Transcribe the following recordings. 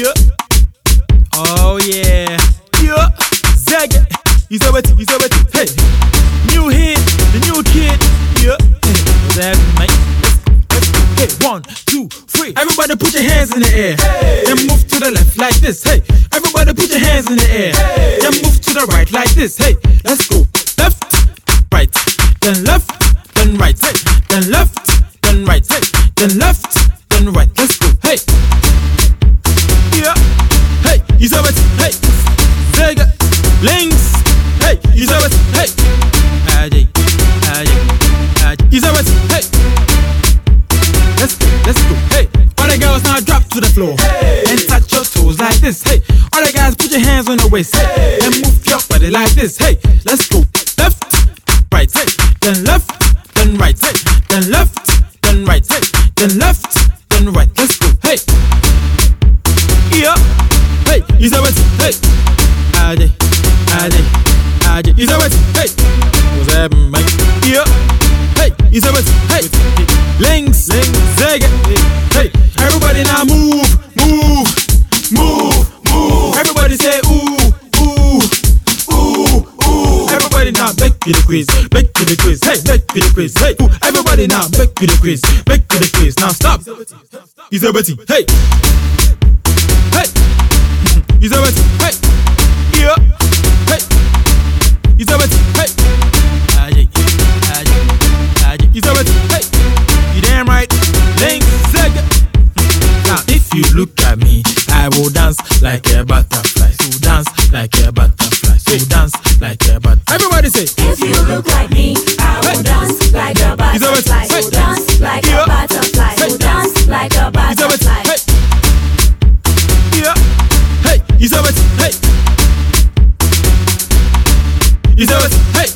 Yeah. Oh yeah. Yeah. Zeg. He's over it. He's over it. Hey. New hit. The new kid. Yeah. Happening, mate? Hey, one, two, three. Everybody put your hands in the air. Hey. Then move to the left like this. Hey. Everybody put your hands in the air. Hey. Then move to the right like this. Hey. Let's go. Left, right. Then left, then right. Hey. Then left, to the floor hey. and touch your toes like this. Hey, all the guys put your hands on the waist hey. and move your body like this. Hey, let's go. Left, right, hey, then left, then right, hey, then left, then right, hey, then left, then right. Let's go. Hey, yeah, hey, is that what? Hey, Ade, Ade, Ade, is that what? Hey, what's Links, links, zeg Hey, everybody now move, move, move, move. Everybody say ooh, ooh, ooh, ooh. Everybody now back to the quiz, back to the quiz. Hey, back to the quiz. Hey, ooh. everybody now back to the quiz, back to the quiz. Now stop. Is what? Hey, hey, is what? Hey, like a butterfly. So dance like a butterfly. So dance like a butterfly. Everybody say. If you look like me, I will hey. dance like a butterfly. So hey. dance like yeah. a butterfly. So dance like a butterfly. Hey. Yeah. Hey, you? Hey. You? Hey.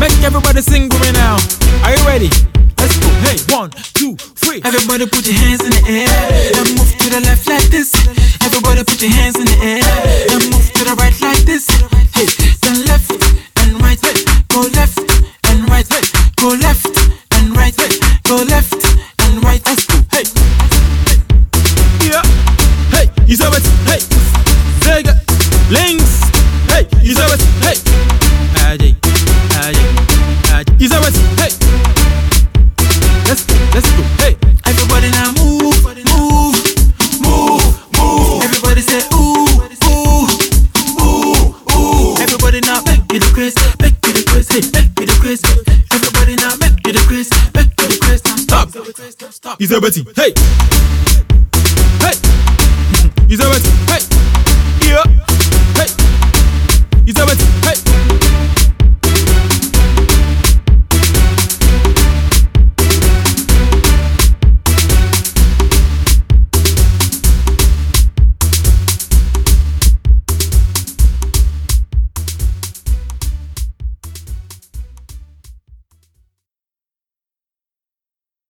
Make everybody sing with me now. Are you ready? Let's go. Hey, one, two, three. Everybody put your hands in the air and move Everybody put your hands in the air and move to the right like this. Hey, Everybody now to the quiz. Now stop. Is what? Hey,